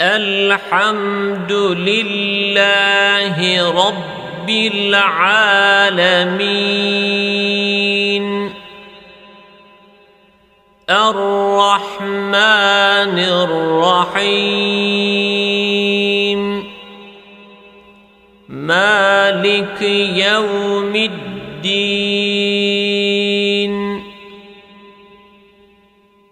الحمد لله رب العالمين الرحمن الرحيم مالك يوم الدين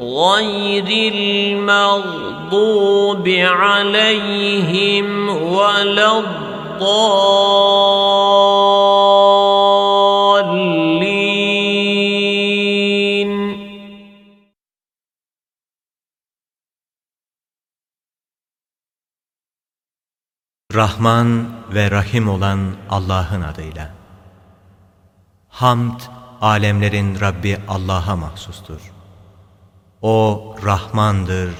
غير المغضوب عليهم ولا الضالين Rahman ve Rahim olan Allah'ın adıyla. Hamd, alemlerin Rabbi Allah'a mahsustur. O Rahmandır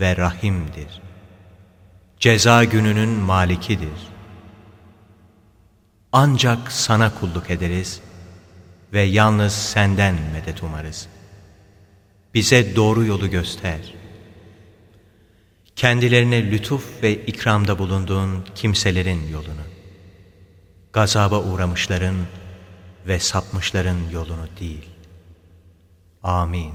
ve Rahim'dir. Ceza gününün malikidir. Ancak sana kulluk ederiz ve yalnız senden medet umarız. Bize doğru yolu göster. Kendilerine lütuf ve ikramda bulunduğun kimselerin yolunu. Gazaba uğramışların ve sapmışların yolunu değil. Amin.